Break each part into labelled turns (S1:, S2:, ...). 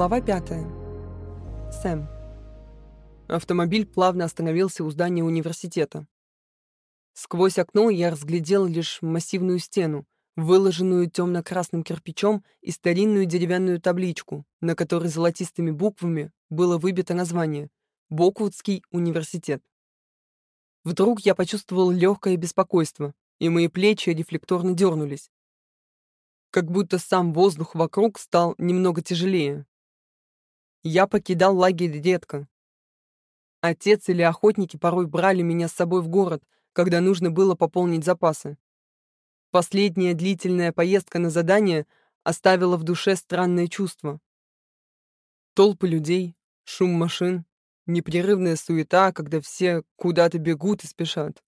S1: Глава пятая. Сэм. Автомобиль плавно остановился у здания университета. Сквозь окно я разглядел лишь массивную стену, выложенную темно-красным кирпичом и старинную деревянную табличку, на которой золотистыми буквами было выбито название «Боквудский университет». Вдруг я почувствовал легкое беспокойство, и мои плечи рефлекторно дернулись. Как будто сам воздух вокруг стал немного тяжелее. Я покидал лагерь редко. Отец или охотники порой брали меня с собой в город, когда нужно было пополнить запасы. Последняя длительная поездка на задание оставила в душе странное чувство. Толпы людей, шум машин, непрерывная суета, когда все куда-то бегут и спешат.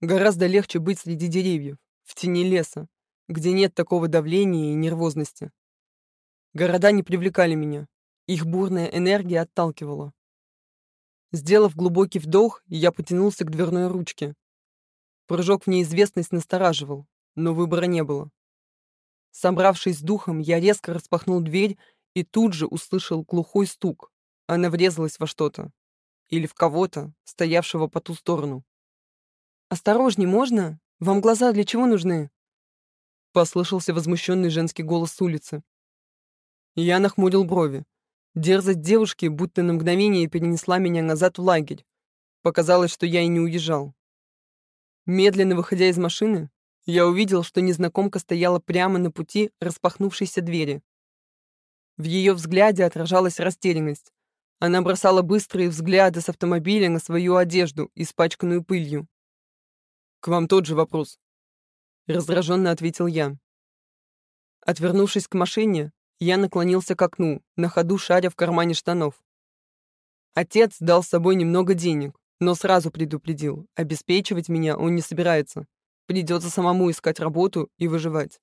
S1: Гораздо легче быть среди деревьев, в тени леса, где нет такого давления и нервозности. Города не привлекали меня. Их бурная энергия отталкивала. Сделав глубокий вдох, я потянулся к дверной ручке. Прыжок в неизвестность настораживал, но выбора не было. Собравшись с духом, я резко распахнул дверь и тут же услышал глухой стук. Она врезалась во что-то. Или в кого-то, стоявшего по ту сторону. «Осторожней, можно? Вам глаза для чего нужны?» Послышался возмущенный женский голос с улицы. Я нахмурил брови. Дерзость девушки будто на мгновение перенесла меня назад в лагерь. Показалось, что я и не уезжал. Медленно выходя из машины, я увидел, что незнакомка стояла прямо на пути распахнувшейся двери. В ее взгляде отражалась растерянность. Она бросала быстрые взгляды с автомобиля на свою одежду, испачканную пылью. «К вам тот же вопрос», — раздраженно ответил я. Отвернувшись к машине, я наклонился к окну, на ходу шаря в кармане штанов. Отец дал с собой немного денег, но сразу предупредил, обеспечивать меня он не собирается. Придется самому искать работу и выживать.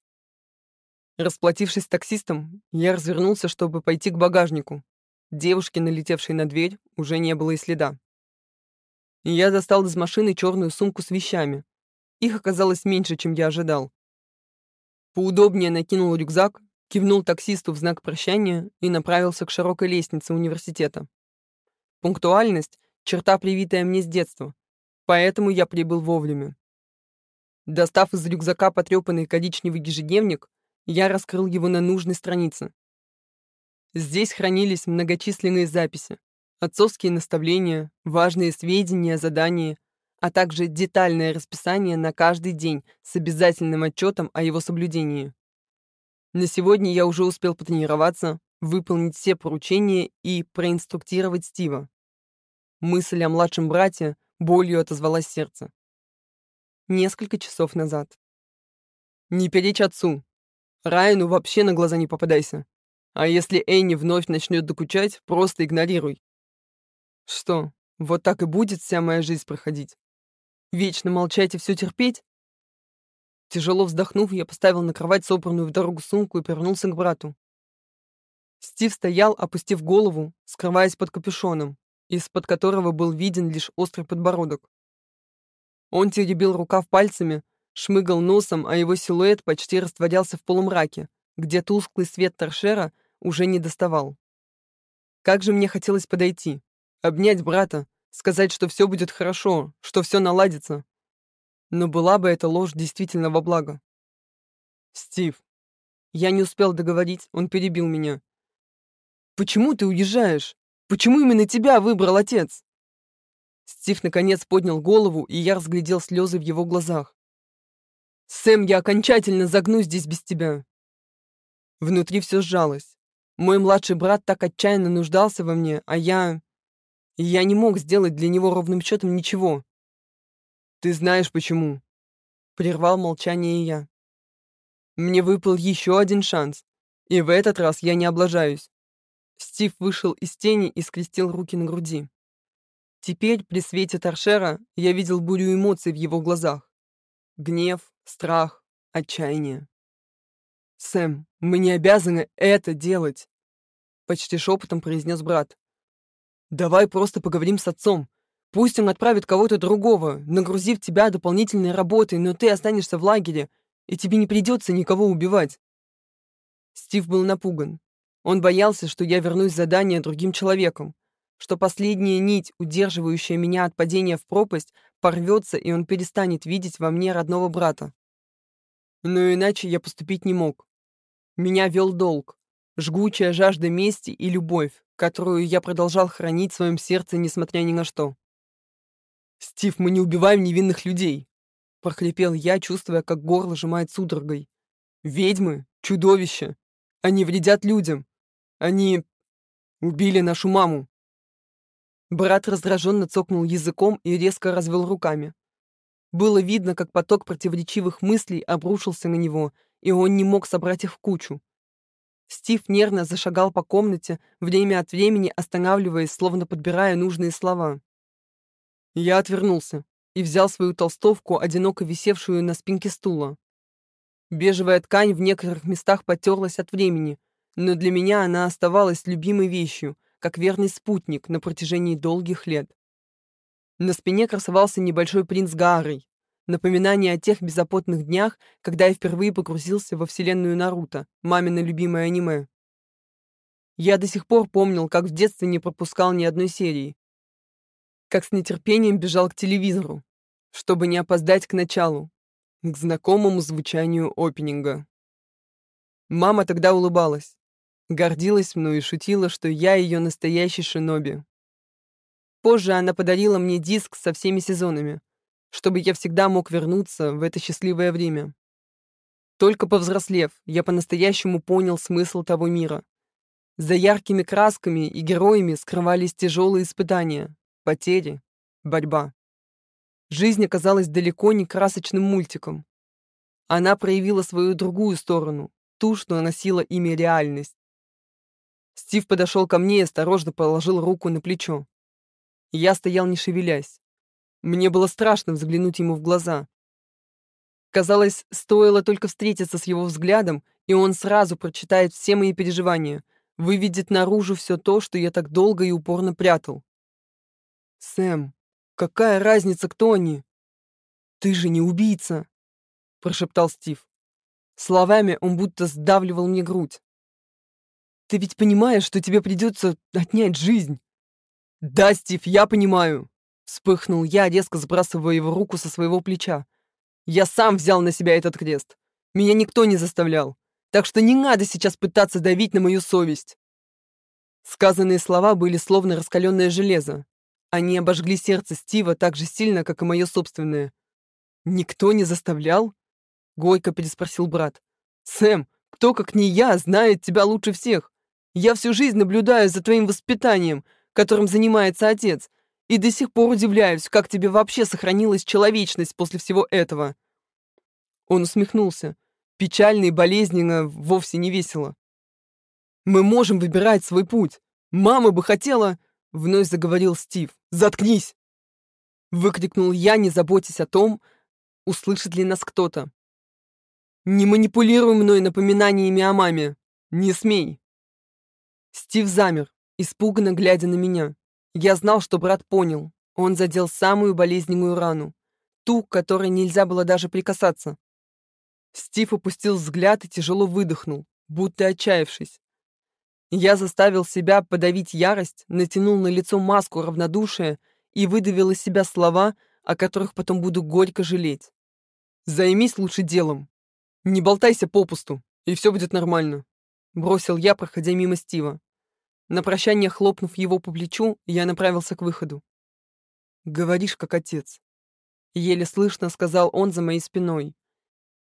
S1: Расплатившись таксистом, я развернулся, чтобы пойти к багажнику. Девушки, налетевшей на дверь, уже не было и следа. Я достал из машины черную сумку с вещами. Их оказалось меньше, чем я ожидал. Поудобнее накинул рюкзак кивнул таксисту в знак прощания и направился к широкой лестнице университета. Пунктуальность — черта, привитая мне с детства, поэтому я прибыл вовремя. Достав из рюкзака потрепанный коричневый ежедневник, я раскрыл его на нужной странице. Здесь хранились многочисленные записи, отцовские наставления, важные сведения о задании, а также детальное расписание на каждый день с обязательным отчетом о его соблюдении. На сегодня я уже успел потренироваться, выполнить все поручения и проинструктировать Стива. Мысль о младшем брате болью отозвалась сердце. Несколько часов назад. Не перечь отцу. Райану вообще на глаза не попадайся. А если Энни вновь начнет докучать, просто игнорируй. Что, вот так и будет вся моя жизнь проходить? Вечно молчать и все терпеть? Тяжело вздохнув, я поставил на кровать собранную в дорогу сумку и повернулся к брату. Стив стоял, опустив голову, скрываясь под капюшоном, из-под которого был виден лишь острый подбородок. Он теребил рукав пальцами, шмыгал носом, а его силуэт почти растворялся в полумраке, где тусклый свет торшера уже не доставал. Как же мне хотелось подойти, обнять брата, сказать, что все будет хорошо, что все наладится. Но была бы эта ложь действительно во благо. «Стив!» Я не успел договорить, он перебил меня. «Почему ты уезжаешь? Почему именно тебя выбрал отец?» Стив наконец поднял голову, и я разглядел слезы в его глазах. «Сэм, я окончательно загну здесь без тебя!» Внутри все сжалось. Мой младший брат так отчаянно нуждался во мне, а я... Я не мог сделать для него ровным счетом ничего. «Ты знаешь, почему?» Прервал молчание я. Мне выпал еще один шанс, и в этот раз я не облажаюсь. Стив вышел из тени и скрестил руки на груди. Теперь, при свете торшера, я видел бурю эмоций в его глазах. Гнев, страх, отчаяние. «Сэм, мы не обязаны это делать!» Почти шепотом произнес брат. «Давай просто поговорим с отцом. Пусть он отправит кого-то другого, нагрузив тебя дополнительной работой, но ты останешься в лагере, и тебе не придется никого убивать. Стив был напуган. Он боялся, что я вернусь с задания другим человеком, что последняя нить, удерживающая меня от падения в пропасть, порвется, и он перестанет видеть во мне родного брата. Но иначе я поступить не мог. Меня вел долг, жгучая жажда мести и любовь, которую я продолжал хранить в своем сердце, несмотря ни на что. «Стив, мы не убиваем невинных людей!» — прохрипел я, чувствуя, как горло сжимает судорогой. «Ведьмы, чудовища! Они вредят людям! Они убили нашу маму!» Брат раздраженно цокнул языком и резко развел руками. Было видно, как поток противоречивых мыслей обрушился на него, и он не мог собрать их в кучу. Стив нервно зашагал по комнате, время от времени останавливаясь, словно подбирая нужные слова. Я отвернулся и взял свою толстовку, одиноко висевшую на спинке стула. Бежевая ткань в некоторых местах потерлась от времени, но для меня она оставалась любимой вещью, как верный спутник на протяжении долгих лет. На спине красовался небольшой принц Гаарой, напоминание о тех беззаботных днях, когда я впервые погрузился во вселенную Наруто, мамино любимое аниме. Я до сих пор помнил, как в детстве не пропускал ни одной серии, как с нетерпением бежал к телевизору, чтобы не опоздать к началу, к знакомому звучанию опенинга. Мама тогда улыбалась, гордилась мной и шутила, что я ее настоящий шиноби. Позже она подарила мне диск со всеми сезонами, чтобы я всегда мог вернуться в это счастливое время. Только повзрослев, я по-настоящему понял смысл того мира. За яркими красками и героями скрывались тяжелые испытания, потери, борьба. Жизнь оказалась далеко не красочным мультиком. Она проявила свою другую сторону, ту, что носила имя реальность. Стив подошел ко мне и осторожно положил руку на плечо. Я стоял не шевелясь. Мне было страшно взглянуть ему в глаза. Казалось, стоило только встретиться с его взглядом, и он сразу прочитает все мои переживания, выведет наружу все то, что я так долго и упорно прятал. «Сэм, какая разница, кто они?» «Ты же не убийца!» — прошептал Стив. Словами он будто сдавливал мне грудь. Ты ведь понимаешь, что тебе придется отнять жизнь?» «Да, Стив, я понимаю!» Вспыхнул я, резко сбрасывая его руку со своего плеча. «Я сам взял на себя этот крест. Меня никто не заставлял. Так что не надо сейчас пытаться давить на мою совесть». Сказанные слова были словно раскаленное железо. Они обожгли сердце Стива так же сильно, как и мое собственное. «Никто не заставлял?» — горько переспросил брат. «Сэм, кто, как не я, знает тебя лучше всех? Я всю жизнь наблюдаю за твоим воспитанием, которым занимается отец, и до сих пор удивляюсь, как тебе вообще сохранилась человечность после всего этого». Он усмехнулся. Печально и болезненно, вовсе не весело. «Мы можем выбирать свой путь. Мама бы хотела...» Вновь заговорил Стив. «Заткнись!» Выкрикнул я, не заботясь о том, услышит ли нас кто-то. «Не манипулируй мной напоминаниями о маме! Не смей!» Стив замер, испуганно глядя на меня. Я знал, что брат понял. Он задел самую болезненную рану. Ту, к которой нельзя было даже прикасаться. Стив опустил взгляд и тяжело выдохнул, будто отчаявшись. Я заставил себя подавить ярость, натянул на лицо маску равнодушия и выдавил из себя слова, о которых потом буду горько жалеть. «Займись лучше делом. Не болтайся попусту, и все будет нормально», — бросил я, проходя мимо Стива. На прощание хлопнув его по плечу, я направился к выходу. «Говоришь, как отец», — еле слышно сказал он за моей спиной.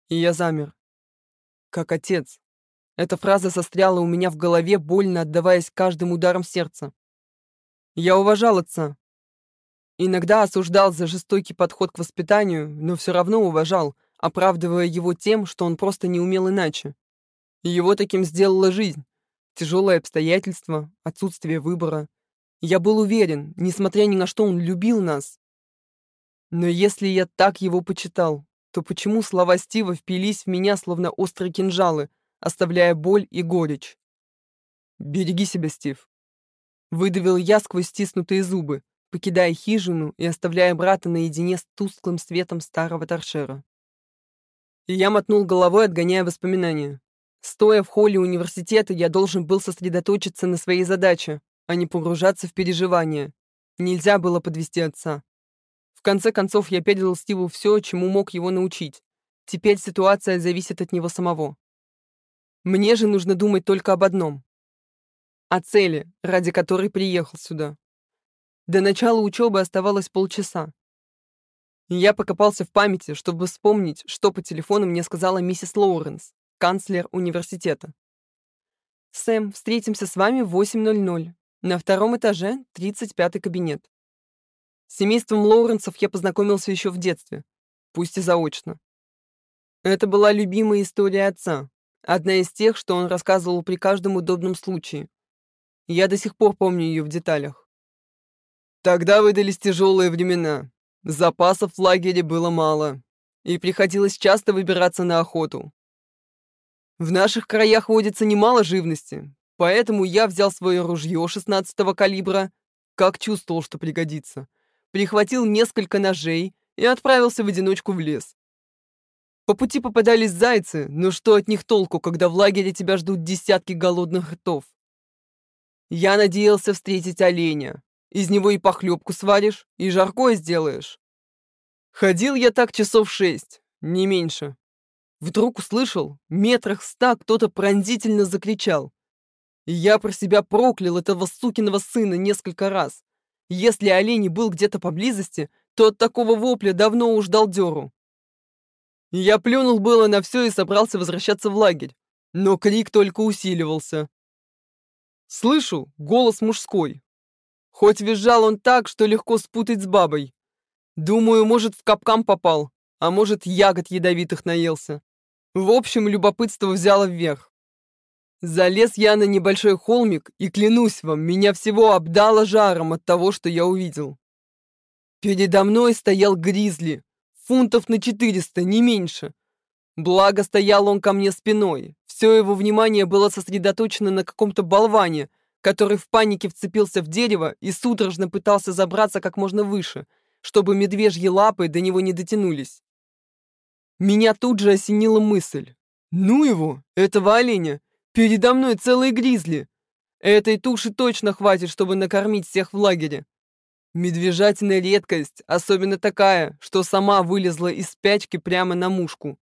S1: И я замер. «Как отец». Эта фраза застряла у меня в голове, больно отдаваясь каждым ударом сердца. Я уважал отца. Иногда осуждал за жестокий подход к воспитанию, но все равно уважал, оправдывая его тем, что он просто не умел иначе. Его таким сделала жизнь. Тяжелые обстоятельства, отсутствие выбора. Я был уверен, несмотря ни на что, он любил нас. Но если я так его почитал, то почему слова Стива впились в меня, словно острые кинжалы, оставляя боль и горечь? «Береги себя, Стив», — выдавил я сквозь стиснутые зубы, покидая хижину и оставляя брата наедине с тусклым светом старого торшера. И я мотнул головой, отгоняя воспоминания. Стоя в холле университета, я должен был сосредоточиться на своей задаче, а не погружаться в переживания. Нельзя было подвести отца. В конце концов, я передал Стиву все, чему мог его научить. Теперь ситуация зависит от него самого. Мне же нужно думать только об одном. О цели, ради которой приехал сюда. До начала учебы оставалось полчаса. Я покопался в памяти, чтобы вспомнить, что по телефону мне сказала миссис Лоуренс, канцлер университета. «Сэм, встретимся с вами в 8.00. На втором этаже, 35-й кабинет». С семейством Лоуренсов я познакомился еще в детстве, пусть и заочно. Это была любимая история отца, одна из тех, что он рассказывал при каждом удобном случае. Я до сих пор помню ее в деталях. Тогда выдались тяжелые времена. Запасов в лагере было мало, и приходилось часто выбираться на охоту. В наших краях водится немало живности, поэтому я взял свое ружье 16-го калибра, как чувствовал, что пригодится, прихватил несколько ножей и отправился в одиночку в лес. По пути попадались зайцы, но что от них толку, когда в лагере тебя ждут десятки голодных ртов? Я надеялся встретить оленя, из него и похлебку сваришь, и жаркое сделаешь. Ходил я так часов шесть, не меньше. Вдруг услышал, метрах ста кто-то пронзительно закричал. Я про себя проклял этого сукиного сына несколько раз. Если олень был где-то поблизости, то от такого вопля давно уж дал дёру. Я плюнул было на все и собрался возвращаться в лагерь, но крик только усиливался. Слышу голос мужской, Хоть визжал он так, что легко спутать с бабой. Думаю, может, в капкан попал, а может, ягод ядовитых наелся. В общем, любопытство взяло вверх. Залез я на небольшой холмик, и, клянусь вам, меня всего обдало жаром от того, что я увидел. Передо мной стоял гризли, фунтов на 400, не меньше. Благо, стоял он ко мне спиной. Все его внимание было сосредоточено на каком-то болване — который в панике вцепился в дерево и судорожно пытался забраться как можно выше, чтобы медвежьи лапы до него не дотянулись. Меня тут же осенила мысль. «Ну его, этого оленя! Передо мной целые гризли! Этой туши точно хватит, чтобы накормить всех в лагере!» Медвежатина редкость, особенно такая, что сама вылезла из спячки прямо на мушку.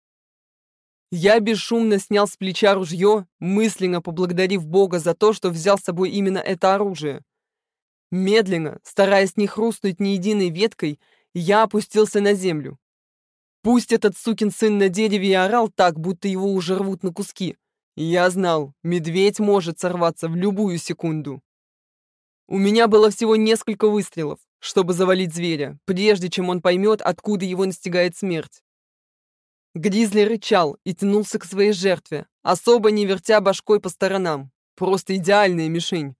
S1: Я бесшумно снял с плеча ружье, мысленно поблагодарив Бога за то, что взял с собой именно это оружие. Медленно, стараясь не хрустнуть ни единой веткой, я опустился на землю. Пусть этот сукин сын на дереве и орал так, будто его уже рвут на куски. Я знал, медведь может сорваться в любую секунду. У меня было всего несколько выстрелов, чтобы завалить зверя, прежде чем он поймет, откуда его настигает смерть. Гризли рычал и тянулся к своей жертве, особо не вертя башкой по сторонам. Просто идеальная мишень.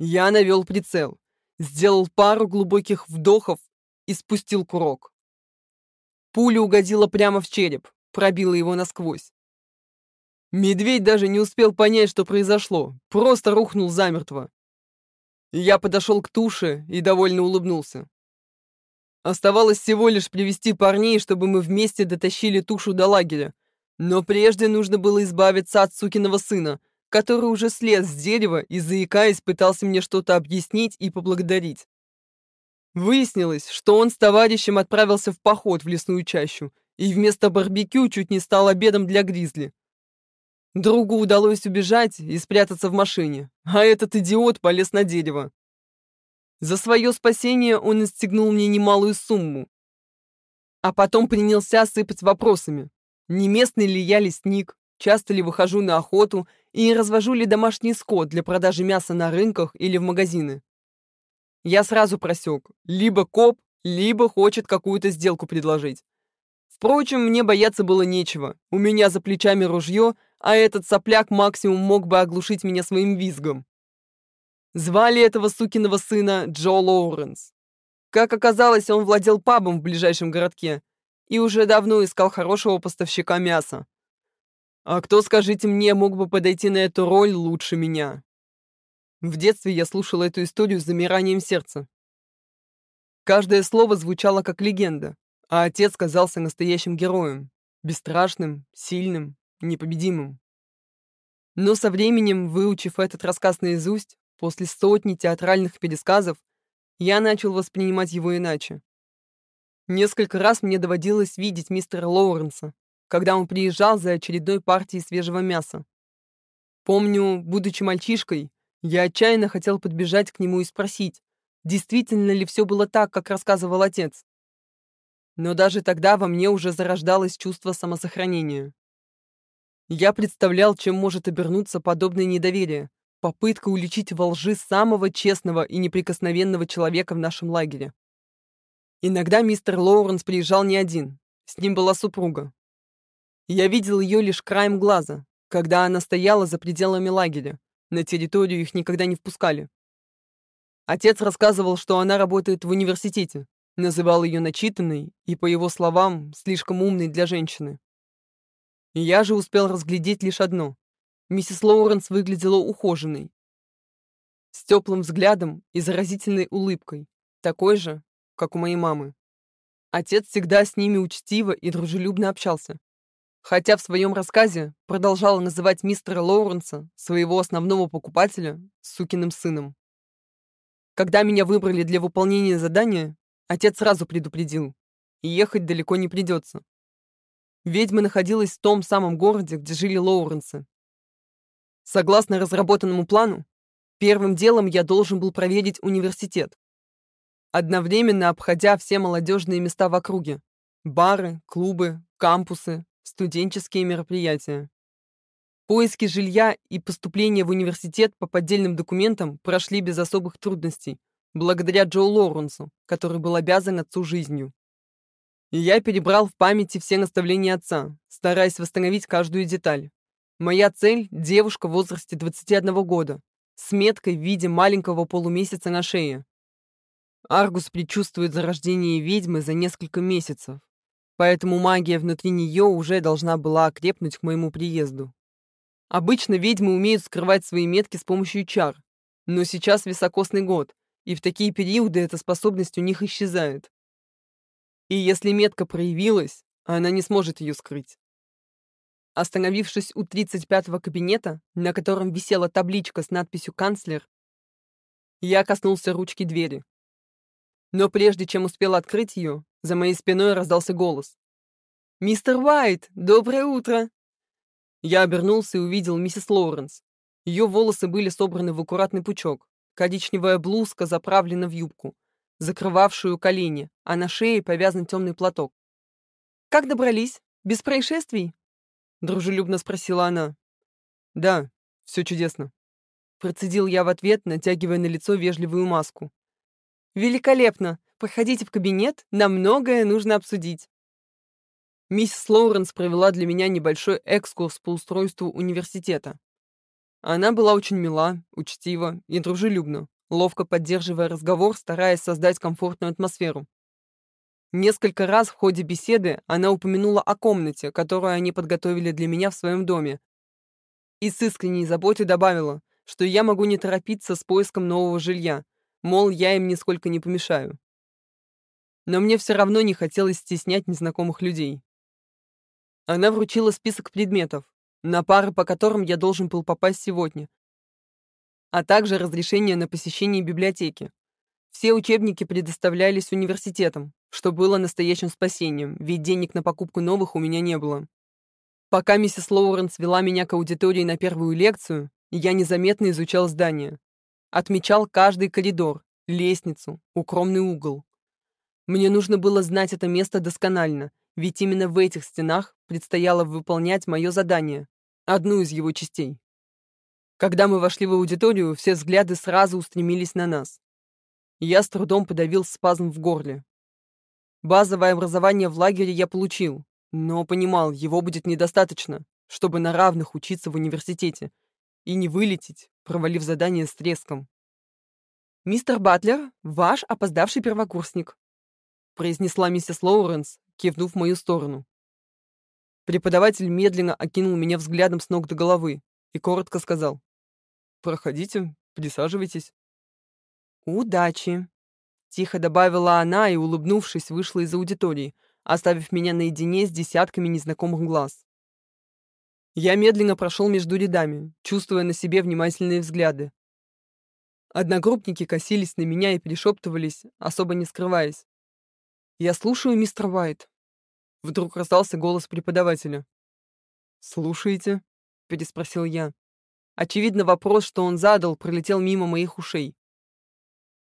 S1: Я навел прицел, сделал пару глубоких вдохов и спустил курок. Пуля угодила прямо в череп, пробила его насквозь. Медведь даже не успел понять, что произошло, просто рухнул замертво. Я подошел к туше и довольно улыбнулся. Оставалось всего лишь привести парней, чтобы мы вместе дотащили тушу до лагеря. Но прежде нужно было избавиться от сукиного сына, который уже слез с дерева и, заикаясь, пытался мне что-то объяснить и поблагодарить. Выяснилось, что он с товарищем отправился в поход в лесную чащу, и вместо барбекю чуть не стал обедом для гризли. Другу удалось убежать и спрятаться в машине, а этот идиот полез на дерево. За свое спасение он инстегнул мне немалую сумму. А потом принялся сыпать вопросами. Не местный ли я лесник, часто ли выхожу на охоту и развожу ли домашний скот для продажи мяса на рынках или в магазины. Я сразу просек. Либо коп, либо хочет какую-то сделку предложить. Впрочем, мне бояться было нечего. У меня за плечами ружье, а этот сопляк максимум мог бы оглушить меня своим визгом. Звали этого сукиного сына Джо Лоуренс. Как оказалось, он владел пабом в ближайшем городке и уже давно искал хорошего поставщика мяса. А кто, скажите мне, мог бы подойти на эту роль лучше меня? В детстве я слушал эту историю с замиранием сердца. Каждое слово звучало как легенда, а отец казался настоящим героем, бесстрашным, сильным, непобедимым. Но со временем, выучив этот рассказ наизусть, после сотни театральных пересказов, я начал воспринимать его иначе. Несколько раз мне доводилось видеть мистера Лоуренса, когда он приезжал за очередной партией свежего мяса. Помню, будучи мальчишкой, я отчаянно хотел подбежать к нему и спросить, действительно ли все было так, как рассказывал отец. Но даже тогда во мне уже зарождалось чувство самосохранения. Я представлял, чем может обернуться подобное недоверие, попытка уличить во лжи самого честного и неприкосновенного человека в нашем лагере. Иногда мистер Лоуренс приезжал не один, с ним была супруга. Я видел ее лишь краем глаза, когда она стояла за пределами лагеря, на территорию их никогда не впускали. Отец рассказывал, что она работает в университете, называл ее начитанной и, по его словам, слишком умной для женщины. Я же успел разглядеть лишь одно. Миссис Лоуренс выглядела ухоженной, с теплым взглядом и заразительной улыбкой, такой же, как у моей мамы. Отец всегда с ними учтиво и дружелюбно общался, хотя в своем рассказе продолжала называть мистера Лоуренса, своего основного покупателя, сукиным сыном. Когда меня выбрали для выполнения задания, отец сразу предупредил, ехать далеко не придется. Ведьма находилась в том самом городе, где жили Лоуренсы. Согласно разработанному плану, первым делом я должен был проверить университет, одновременно обходя все молодежные места в округе – бары, клубы, кампусы, студенческие мероприятия. Поиски жилья и поступление в университет по поддельным документам прошли без особых трудностей, благодаря Джо Лоуренсу, который был обязан отцу жизнью. И я перебрал в памяти все наставления отца, стараясь восстановить каждую деталь. Моя цель — девушка в возрасте 21 года, с меткой в виде маленького полумесяца на шее. Аргус предчувствует зарождение ведьмы за несколько месяцев, поэтому магия внутри нее уже должна была окрепнуть к моему приезду. Обычно ведьмы умеют скрывать свои метки с помощью чар, но сейчас високосный год, и в такие периоды эта способность у них исчезает. И если метка проявилась, она не сможет ее скрыть. Остановившись у 35-го кабинета, на котором висела табличка с надписью «Канцлер», я коснулся ручки двери. Но прежде чем успел открыть ее, за моей спиной раздался голос. «Мистер Уайт, доброе утро!» Я обернулся и увидел миссис Лоуренс. Ее волосы были собраны в аккуратный пучок. Коричневая блузка заправлена в юбку, закрывавшую колени, а на шее повязан темный платок. «Как добрались? Без происшествий?» Дружелюбно спросила она. «Да, все чудесно». Процедил я в ответ, натягивая на лицо вежливую маску. «Великолепно! Проходите в кабинет, нам многое нужно обсудить». Миссис Лоуренс провела для меня небольшой экскурс по устройству университета. Она была очень мила, учтива и дружелюбна, ловко поддерживая разговор, стараясь создать комфортную атмосферу. Несколько раз в ходе беседы она упомянула о комнате, которую они подготовили для меня в своем доме, и с искренней заботой добавила, что я могу не торопиться с поиском нового жилья, мол, я им нисколько не помешаю но мне все равно не хотелось стеснять незнакомых людей. Она вручила список предметов, на пары по которым я должен был попасть сегодня, а также разрешение на посещение библиотеки. Все учебники предоставлялись университетом, что было настоящим спасением, ведь денег на покупку новых у меня не было. Пока миссис Лоуренс вела меня к аудитории на первую лекцию, я незаметно изучал здание. Отмечал каждый коридор, лестницу, укромный угол. Мне нужно было знать это место досконально, ведь именно в этих стенах предстояло выполнять мое задание, одну из его частей. Когда мы вошли в аудиторию, все взгляды сразу устремились на нас. Я с трудом подавил спазм в горле. Базовое образование в лагере я получил, но понимал, его будет недостаточно, чтобы на равных учиться в университете и не вылететь, провалив задание с треском. «Мистер Батлер, ваш опоздавший первокурсник», произнесла миссис Лоуренс, кивнув в мою сторону. Преподаватель медленно окинул меня взглядом с ног до головы и коротко сказал. «Проходите, присаживайтесь». «Удачи!» — тихо добавила она и, улыбнувшись, вышла из аудитории, оставив меня наедине с десятками незнакомых глаз. Я медленно прошел между рядами, чувствуя на себе внимательные взгляды. Одногруппники косились на меня и перешептывались, особо не скрываясь. «Я слушаю, мистер Уайт». Вдруг раздался голос преподавателя. «Слушаете?» — переспросил я. Очевидно, вопрос, что он задал, пролетел мимо моих ушей.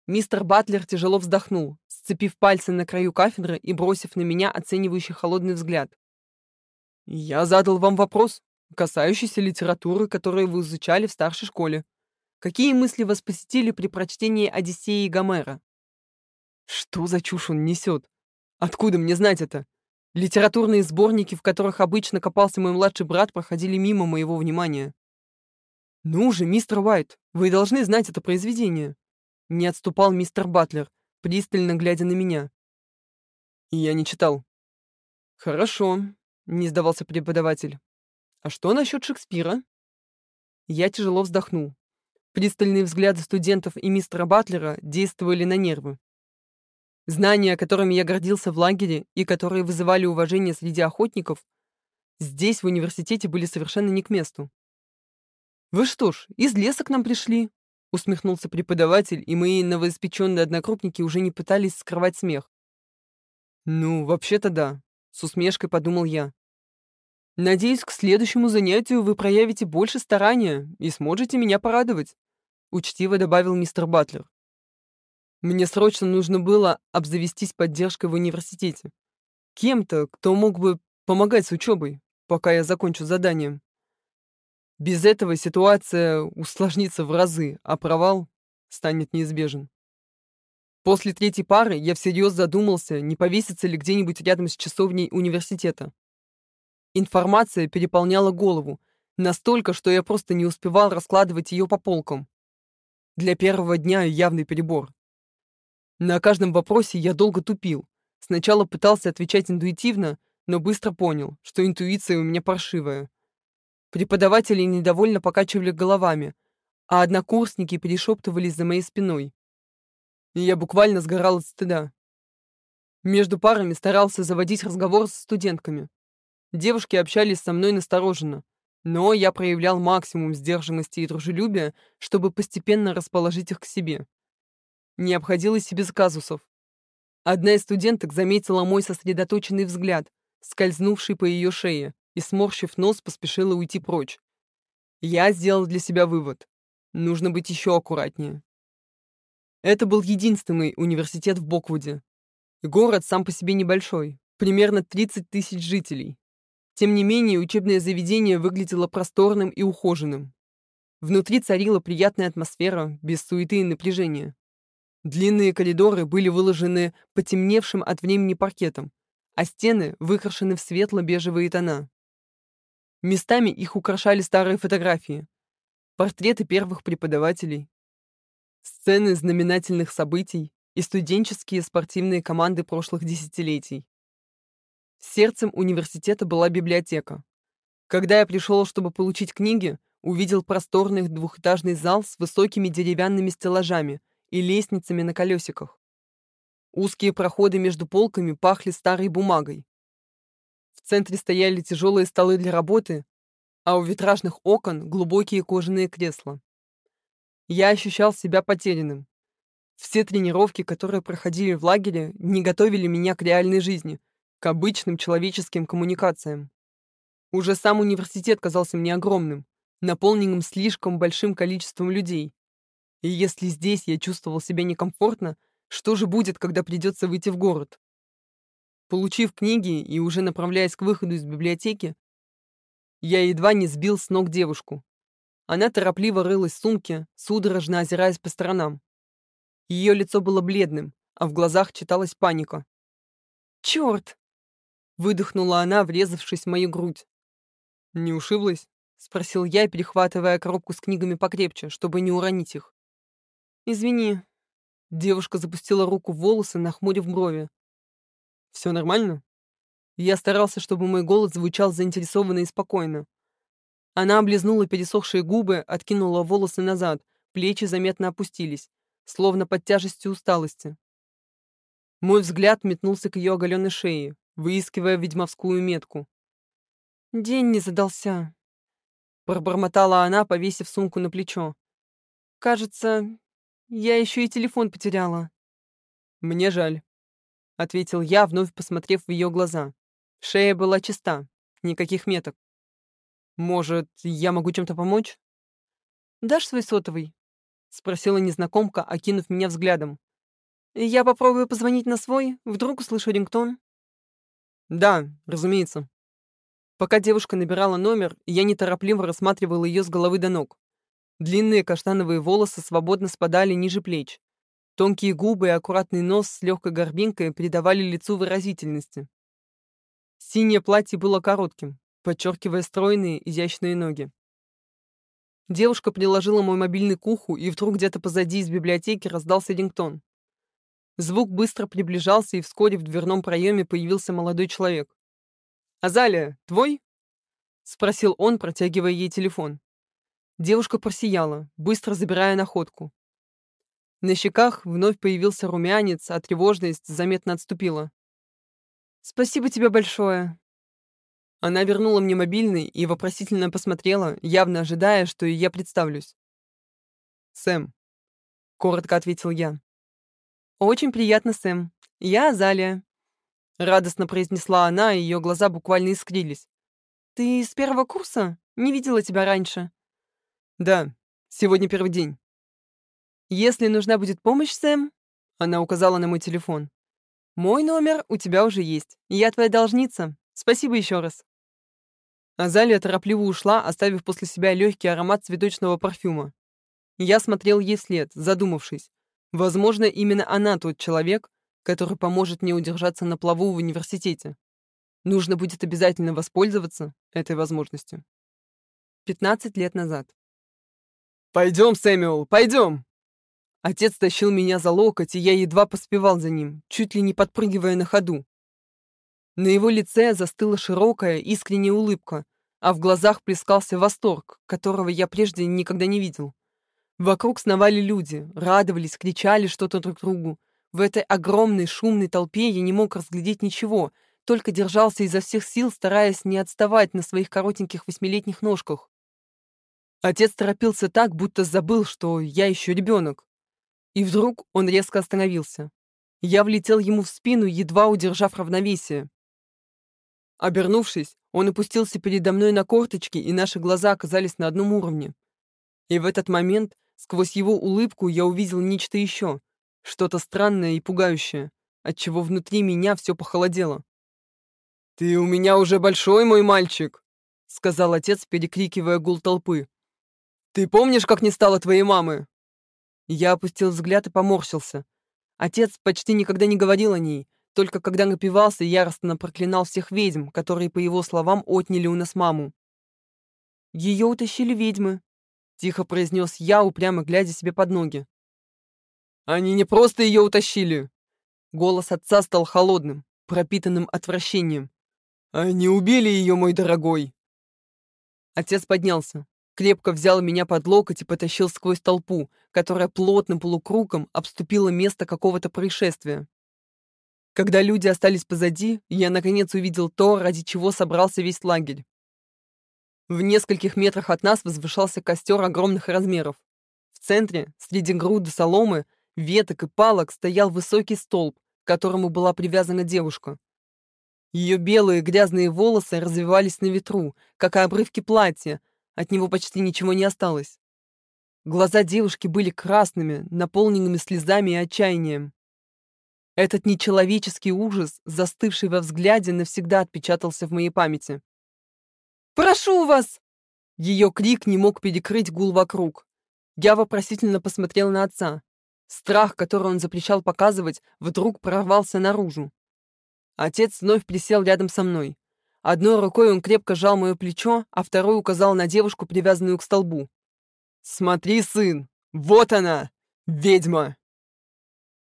S1: Мистер Батлер тяжело вздохнул, сцепив пальцы на краю кафедры и бросив на меня оценивающий холодный взгляд. «Я задал вам вопрос, касающийся литературы, которую вы изучали в старшей школе. Какие мысли вас посетили при прочтении Одиссеи и Гомера?» «Что за чушь он несет? Откуда мне знать это? Литературные сборники, в которых обычно копался мой младший брат, проходили мимо моего внимания. «Ну же, мистер Уайт, вы должны знать это произведение!» Не отступал мистер Батлер, пристально глядя на меня. И я не читал. «Хорошо», — не сдавался преподаватель. «А что насчет Шекспира?» Я тяжело вздохнул. Пристальные взгляды студентов и мистера Батлера действовали на нервы. Знания, которыми я гордился в лагере и которые вызывали уважение среди охотников, здесь, в университете, были совершенно не к месту. «Вы что ж, из леса к нам пришли?» — усмехнулся преподаватель, и мои новоиспеченные однокрупники уже не пытались скрывать смех. «Ну, вообще-то да», — с усмешкой подумал я. «Надеюсь, к следующему занятию вы проявите больше старания и сможете меня порадовать», — учтиво добавил мистер Батлер. «Мне срочно нужно было обзавестись поддержкой в университете. Кем-то, кто мог бы помогать с учебой, пока я закончу задание. Без этого ситуация усложнится в разы, а провал станет неизбежен. После третьей пары я всерьез задумался, не повесится ли где-нибудь рядом с часовней университета. Информация переполняла голову, настолько, что я просто не успевал раскладывать ее по полкам. Для первого дня явный перебор. На каждом вопросе я долго тупил. Сначала пытался отвечать интуитивно, но быстро понял, что интуиция у меня паршивая. Преподаватели недовольно покачивали головами, а однокурсники перешептывались за моей спиной. И я буквально сгорал от стыда. Между парами старался заводить разговор с студентками. Девушки общались со мной настороженно, но я проявлял максимум сдержанности и дружелюбия, чтобы постепенно расположить их к себе. Не обходилось и без казусов. Одна из студенток заметила мой сосредоточенный взгляд, скользнувший по ее шее, и, сморщив нос, поспешила уйти прочь. Я сделал для себя вывод. Нужно быть еще аккуратнее. Это был единственный университет в Боквуде. Город сам по себе небольшой, примерно 30 тысяч жителей. Тем не менее, учебное заведение выглядело просторным и ухоженным. Внутри царила приятная атмосфера, без суеты и напряжения. Длинные коридоры были выложены потемневшим от времени паркетом, а стены выкрашены в светло-бежевые тона. Местами их украшали старые фотографии, портреты первых преподавателей, сцены знаменательных событий и студенческие спортивные команды прошлых десятилетий. Сердцем университета была библиотека. Когда я пришел, чтобы получить книги, увидел просторный двухэтажный зал с высокими деревянными стеллажами и лестницами на колесиках. Узкие проходы между полками пахли старой бумагой, в центре стояли тяжелые столы для работы, а у витражных окон глубокие кожаные кресла. Я ощущал себя потерянным. Все тренировки, которые проходили в лагере, не готовили меня к реальной жизни, к обычным человеческим коммуникациям. Уже сам университет казался мне огромным, наполненным слишком большим количеством людей. И если здесь я чувствовал себя некомфортно, что же будет, когда придется выйти в город? Получив книги и уже направляясь к выходу из библиотеки, я едва не сбил с ног девушку. Она торопливо рылась в сумке, судорожно озираясь по сторонам. Ее лицо было бледным, а в глазах читалась паника. «Черт!» — выдохнула она, врезавшись в мою грудь. «Не ушиблась?» — спросил я, перехватывая коробку с книгами покрепче, чтобы не уронить их. «Извини». Девушка запустила руку в волосы, нахмурив брови. Все нормально?» Я старался, чтобы мой голос звучал заинтересованно и спокойно. Она облизнула пересохшие губы, откинула волосы назад, плечи заметно опустились, словно под тяжестью усталости. Мой взгляд метнулся к ее оголенной шее, выискивая ведьмовскую метку. «День не задался», Пробормотала она, повесив сумку на плечо. «Кажется, я еще и телефон потеряла». «Мне жаль», — ответил я, вновь посмотрев в ее глаза. Шея была чиста, никаких меток. «Может, я могу чем-то помочь?» «Дашь свой сотовый?» — спросила незнакомка, окинув меня взглядом. «Я попробую позвонить на свой, вдруг услышу рингтон». «Да, разумеется». Пока девушка набирала номер, я неторопливо рассматривал ее с головы до ног. Длинные каштановые волосы свободно спадали ниже плеч. Тонкие губы и аккуратный нос с легкой горбинкой придавали лицу выразительности. Синее платье было коротким, подчеркивая стройные, изящные ноги. Девушка приложила мой мобильный к уху, и вдруг где-то позади из библиотеки раздался рингтон. Звук быстро приближался, и вскоре в дверном проеме появился молодой человек. «Азалия, твой?» — спросил он, протягивая ей телефон. Девушка просияла, быстро забирая находку. На щеках вновь появился румянец, а тревожность заметно отступила. «Спасибо тебе большое», она вернула мне мобильный и вопросительно посмотрела, явно ожидая, что и я представлюсь. «Сэм», — коротко ответил я. «Очень приятно, Сэм. Я Азалия», — радостно произнесла она, и ее глаза буквально искрились. «Ты с первого курса? Не видела тебя раньше». «Да, сегодня первый день». «Если нужна будет помощь, Сэм», — она указала на мой телефон. «Мой номер у тебя уже есть. Я твоя должница. Спасибо еще раз». Азалия торопливо ушла, оставив после себя легкий аромат цветочного парфюма. Я смотрел ей вслед, задумавшись. Возможно, именно она тот человек, который поможет мне удержаться на плаву в университете. Нужно будет обязательно воспользоваться этой возможностью. 15 лет назад. «Пойдем, Сэмюэл, пойдем!» Отец тащил меня за локоть, и я едва поспевал за ним, чуть ли не подпрыгивая на ходу. На его лице застыла широкая, искренняя улыбка, а в глазах плескался восторг, которого я прежде никогда не видел. Вокруг сновали люди, радовались, кричали что-то друг другу. В этой огромной шумной толпе я не мог разглядеть ничего, только держался изо всех сил, стараясь не отставать на своих коротеньких восьмилетних ножках. Отец торопился так, будто забыл, что я еще ребенок. И вдруг он резко остановился. Я влетел ему в спину, едва удержав равновесие. Обернувшись, он опустился передо мной на корточки, и наши глаза оказались на одном уровне. И в этот момент, сквозь его улыбку, я увидел нечто еще, что-то странное и пугающее, отчего внутри меня все похолодело. «Ты у меня уже большой, мой мальчик!» — сказал отец, перекрикивая гул толпы. «Ты помнишь, как не стало твоей мамы?» Я опустил взгляд и поморщился. Отец почти никогда не говорил о ней, только когда напивался, яростно проклинал всех ведьм, которые, по его словам, отняли у нас маму. «Ее утащили ведьмы», — тихо произнес я, упрямо глядя себе под ноги. «Они не просто ее утащили!» Голос отца стал холодным, пропитанным отвращением. «Они убили ее, мой дорогой!» Отец поднялся, крепко взял меня под локоть и потащил сквозь толпу, которая плотным полукругом обступила место какого-то происшествия. Когда люди остались позади, я наконец увидел то, ради чего собрался весь лагерь. В нескольких метрах от нас возвышался костер огромных размеров. В центре, среди груды соломы, веток и палок, стоял высокий столб, к которому была привязана девушка. Ее белые грязные волосы развивались на ветру, как и обрывки платья, от него почти ничего не осталось. Глаза девушки были красными, наполненными слезами и отчаянием. Этот нечеловеческий ужас, застывший во взгляде, навсегда отпечатался в моей памяти. «Прошу вас!» Ее крик не мог перекрыть гул вокруг. Я вопросительно посмотрел на отца. Страх, который он запрещал показывать, вдруг прорвался наружу. Отец вновь присел рядом со мной. Одной рукой он крепко сжал мое плечо, а второй указал на девушку, привязанную к столбу. «Смотри, сын! Вот она! Ведьма!»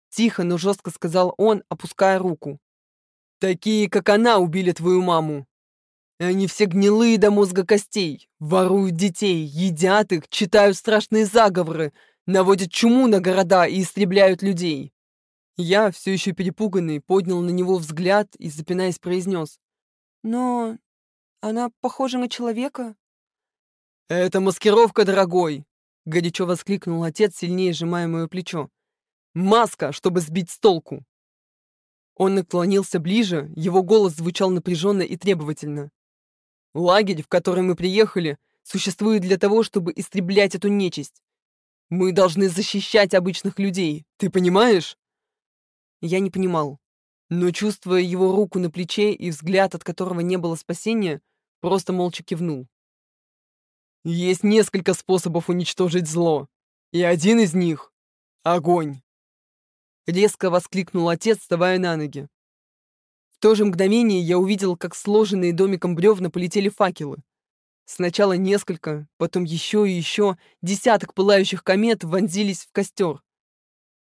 S1: Тихо, но жестко сказал он, опуская руку. «Такие, как она, убили твою маму. Они все гнилые до мозга костей, воруют детей, едят их, читают страшные заговоры, наводят чуму на города и истребляют людей». Я, все еще перепуганный, поднял на него взгляд и, запинаясь, произнес. «Но она похожа на человека». «Это маскировка, дорогой!» — горячо воскликнул отец, сильнее сжимая мое плечо. «Маска, чтобы сбить с толку!» Он наклонился ближе, его голос звучал напряженно и требовательно. «Лагерь, в который мы приехали, существует для того, чтобы истреблять эту нечисть. Мы должны защищать обычных людей, ты понимаешь?» Я не понимал, но, чувствуя его руку на плече и взгляд, от которого не было спасения, просто молча кивнул. «Есть несколько способов уничтожить зло, и один из них — огонь!» Резко воскликнул отец, вставая на ноги. В то же мгновение я увидел, как сложенные домиком бревна полетели факелы. Сначала несколько, потом еще и еще, десяток пылающих комет вонзились в костер.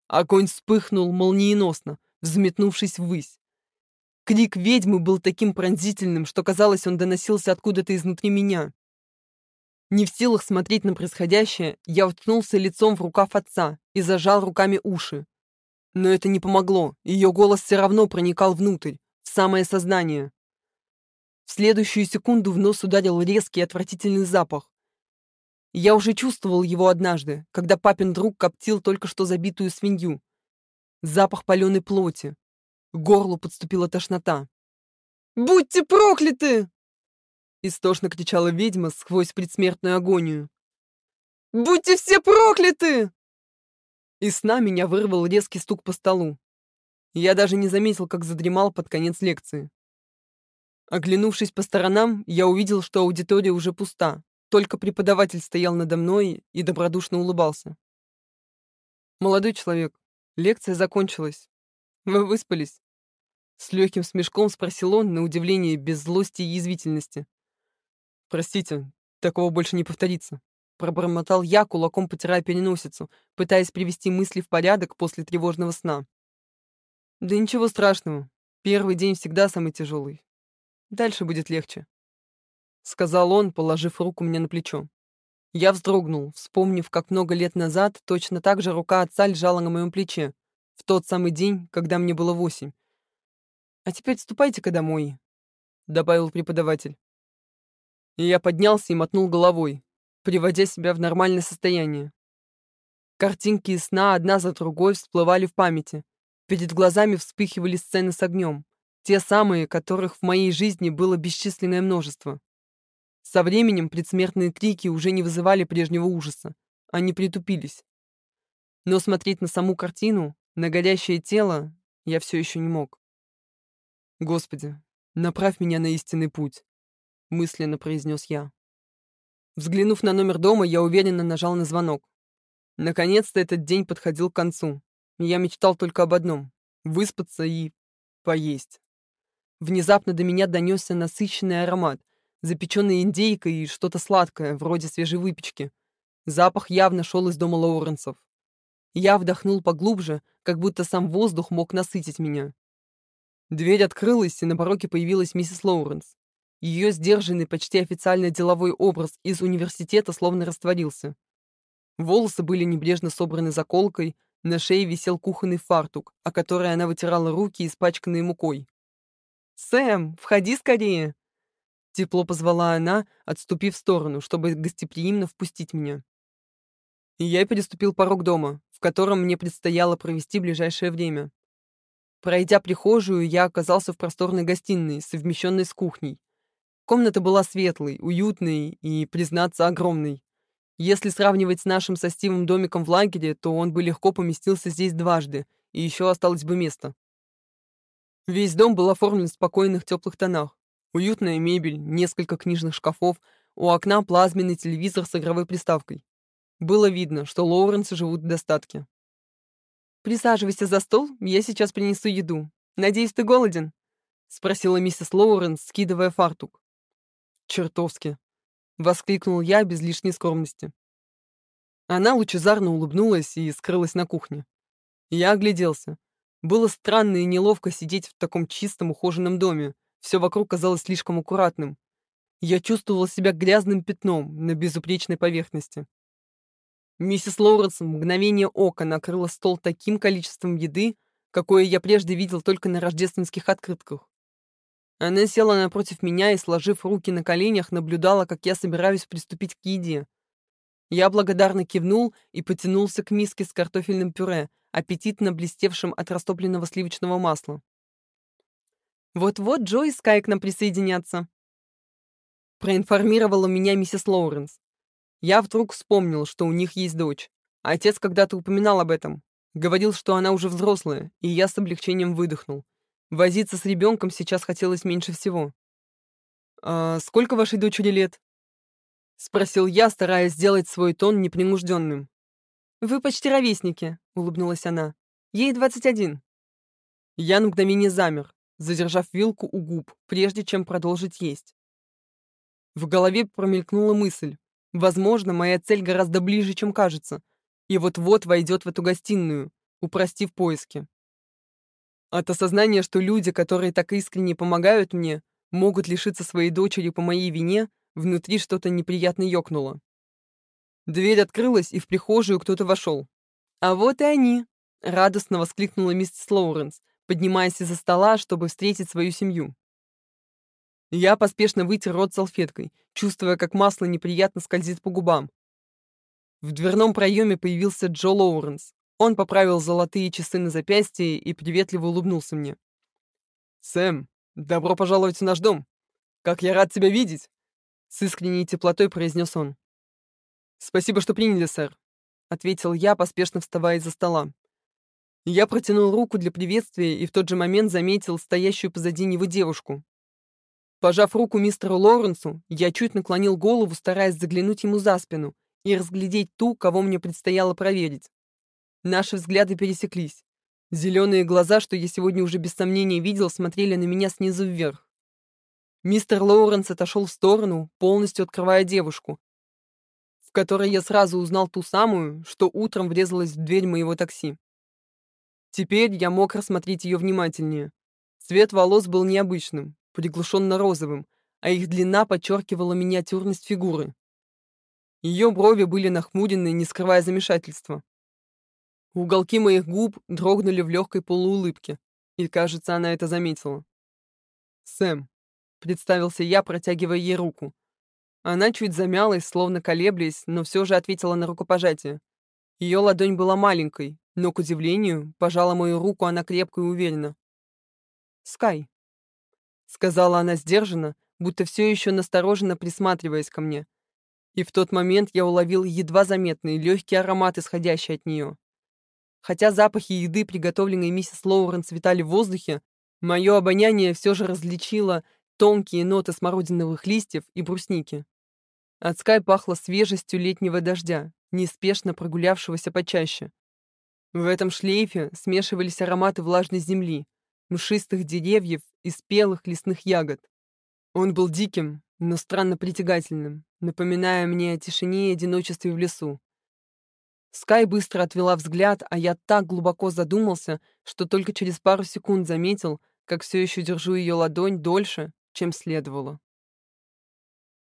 S1: Огонь вспыхнул молниеносно, взметнувшись ввысь. Крик ведьмы был таким пронзительным, что казалось, он доносился откуда-то изнутри меня. Не в силах смотреть на происходящее, я уткнулся лицом в рукав отца и зажал руками уши. Но это не помогло, ее голос все равно проникал внутрь, в самое сознание. В следующую секунду в нос ударил резкий отвратительный запах. Я уже чувствовал его однажды, когда папин друг коптил только что забитую свинью. Запах паленой плоти. К горлу подступила тошнота. «Будьте прокляты!» Истошно кричала ведьма сквозь предсмертную агонию. «Будьте все прокляты!» Из сна меня вырвал резкий стук по столу. Я даже не заметил, как задремал под конец лекции. Оглянувшись по сторонам, я увидел, что аудитория уже пуста. Только преподаватель стоял надо мной и добродушно улыбался. «Молодой человек, лекция закончилась. Вы выспались?» С легким смешком спросил он, на удивление, без злости и язвительности. «Простите, такого больше не повторится». Пробормотал я, кулаком потирая переносицу, пытаясь привести мысли в порядок после тревожного сна. Да ничего страшного. Первый день всегда самый тяжелый. Дальше будет легче. Сказал он, положив руку мне на плечо. Я вздрогнул, вспомнив, как много лет назад точно так же рука отца лежала на моем плече, в тот самый день, когда мне было восемь. «А теперь ступайте-ка домой», — добавил преподаватель. И я поднялся и мотнул головой, приводя себя в нормальное состояние. Картинки из сна одна за другой всплывали в памяти. Перед глазами вспыхивали сцены с огнем. Те самые, которых в моей жизни было бесчисленное множество. Со временем предсмертные крики уже не вызывали прежнего ужаса. Они притупились. Но смотреть на саму картину, на горящее тело, я все еще не мог. «Господи, направь меня на истинный путь», — мысленно произнес я. Взглянув на номер дома, я уверенно нажал на звонок. Наконец-то этот день подходил к концу. Я мечтал только об одном — выспаться и поесть. Внезапно до меня донесся насыщенный аромат, запеченная индейка и что-то сладкое, вроде свежей выпечки. Запах явно шел из дома Лоуренсов. Я вдохнул поглубже, как будто сам воздух мог насытить меня. Дверь открылась, и на пороге появилась миссис Лоуренс. Ее сдержанный, почти официально деловой образ из университета словно растворился. Волосы были небрежно собраны заколкой, на шее висел кухонный фартук, о который она вытирала руки, испачканные мукой. «Сэм, входи скорее!» Тепло позвала она, отступив в сторону, чтобы гостеприимно впустить меня. И я переступил порог дома, в котором мне предстояло провести ближайшее время. Пройдя прихожую, я оказался в просторной гостиной, совмещенной с кухней. Комната была светлой, уютной и, признаться, огромной. Если сравнивать с нашим со Стивом домиком в лагере, то он бы легко поместился здесь дважды, и еще осталось бы место. Весь дом был оформлен в спокойных теплых тонах. Уютная мебель, несколько книжных шкафов, у окна плазменный телевизор с игровой приставкой. Было видно, что Лоуренсы живут в достатке. «Присаживайся за стол, я сейчас принесу еду. Надеюсь, ты голоден?» — спросила миссис Лоуренс, скидывая фартук. «Чертовски!» — воскликнул я без лишней скромности. Она лучезарно улыбнулась и скрылась на кухне. Я огляделся. Было странно и неловко сидеть в таком чистом ухоженном доме. Все вокруг казалось слишком аккуратным. Я чувствовал себя грязным пятном на безупречной поверхности. Миссис Лоуренс мгновение ока накрыла стол таким количеством еды, какое я прежде видел только на рождественских открытках. Она села напротив меня и, сложив руки на коленях, наблюдала, как я собираюсь приступить к еде. Я благодарно кивнул и потянулся к миске с картофельным пюре, аппетитно блестевшим от растопленного сливочного масла. «Вот-вот Джо и Скай к нам присоединятся», — проинформировала меня миссис Лоуренс. Я вдруг вспомнил, что у них есть дочь. Отец когда-то упоминал об этом. Говорил, что она уже взрослая, и я с облегчением выдохнул. Возиться с ребенком сейчас хотелось меньше всего. «А сколько вашей дочери лет?» — спросил я, стараясь сделать свой тон непринужденным. «Вы почти ровесники», — улыбнулась она. «Ей двадцать один». Я на мгновение замер, задержав вилку у губ, прежде чем продолжить есть. В голове промелькнула мысль. Возможно, моя цель гораздо ближе, чем кажется, и вот-вот войдет в эту гостиную, упростив поиски. От осознания, что люди, которые так искренне помогают мне, могут лишиться своей дочери по моей вине, Внутри что-то неприятно ёкнуло. Дверь открылась, и в прихожую кто-то вошел. «А вот и они!» — радостно воскликнула миссис Лоуренс, поднимаясь из-за стола, чтобы встретить свою семью. Я поспешно вытер рот салфеткой, чувствуя, как масло неприятно скользит по губам. В дверном проеме появился Джо Лоуренс. Он поправил золотые часы на запястье и приветливо улыбнулся мне. «Сэм, добро пожаловать в наш дом! Как я рад тебя видеть!» С искренней теплотой произнес он. «Спасибо, что приняли, сэр», — ответил я, поспешно вставая из-за стола. Я протянул руку для приветствия и в тот же момент заметил стоящую позади него девушку. Пожав руку мистеру Лоренсу, я чуть наклонил голову, стараясь заглянуть ему за спину и разглядеть ту, кого мне предстояло проверить. Наши взгляды пересеклись. Зеленые глаза, что я сегодня уже без сомнения видел, смотрели на меня снизу вверх. Мистер Лоуренс отошел в сторону, полностью открывая девушку, в которой я сразу узнал ту самую, что утром врезалась в дверь моего такси. Теперь я мог рассмотреть ее внимательнее. Цвет волос был необычным, приглушенно-розовым, а их длина подчеркивала миниатюрность фигуры. Ее брови были нахмурены, не скрывая замешательства. Уголки моих губ дрогнули в легкой полуулыбке, и, кажется, она это заметила. «Сэм, представился я, протягивая ей руку. Она чуть замялась, словно колеблясь, но все же ответила на рукопожатие. Ее ладонь была маленькой, но, к удивлению, пожала мою руку она крепко и уверенно. «Скай», — сказала она сдержанно, будто все еще настороженно присматриваясь ко мне. И в тот момент я уловил едва заметный легкий аромат, исходящий от нее. Хотя запахи еды, приготовленной миссис Лоуренс, витали в воздухе, мое обоняние все же различило тонкие ноты смородиновых листьев и брусники. От Скай пахло свежестью летнего дождя, неспешно прогулявшегося почаще. В этом шлейфе смешивались ароматы влажной земли, мшистых деревьев и спелых лесных ягод. Он был диким, но странно притягательным, напоминая мне о тишине и одиночестве в лесу. Скай быстро отвела взгляд, а я так глубоко задумался, что только через пару секунд заметил, как все еще держу ее ладонь дольше, чем следовало.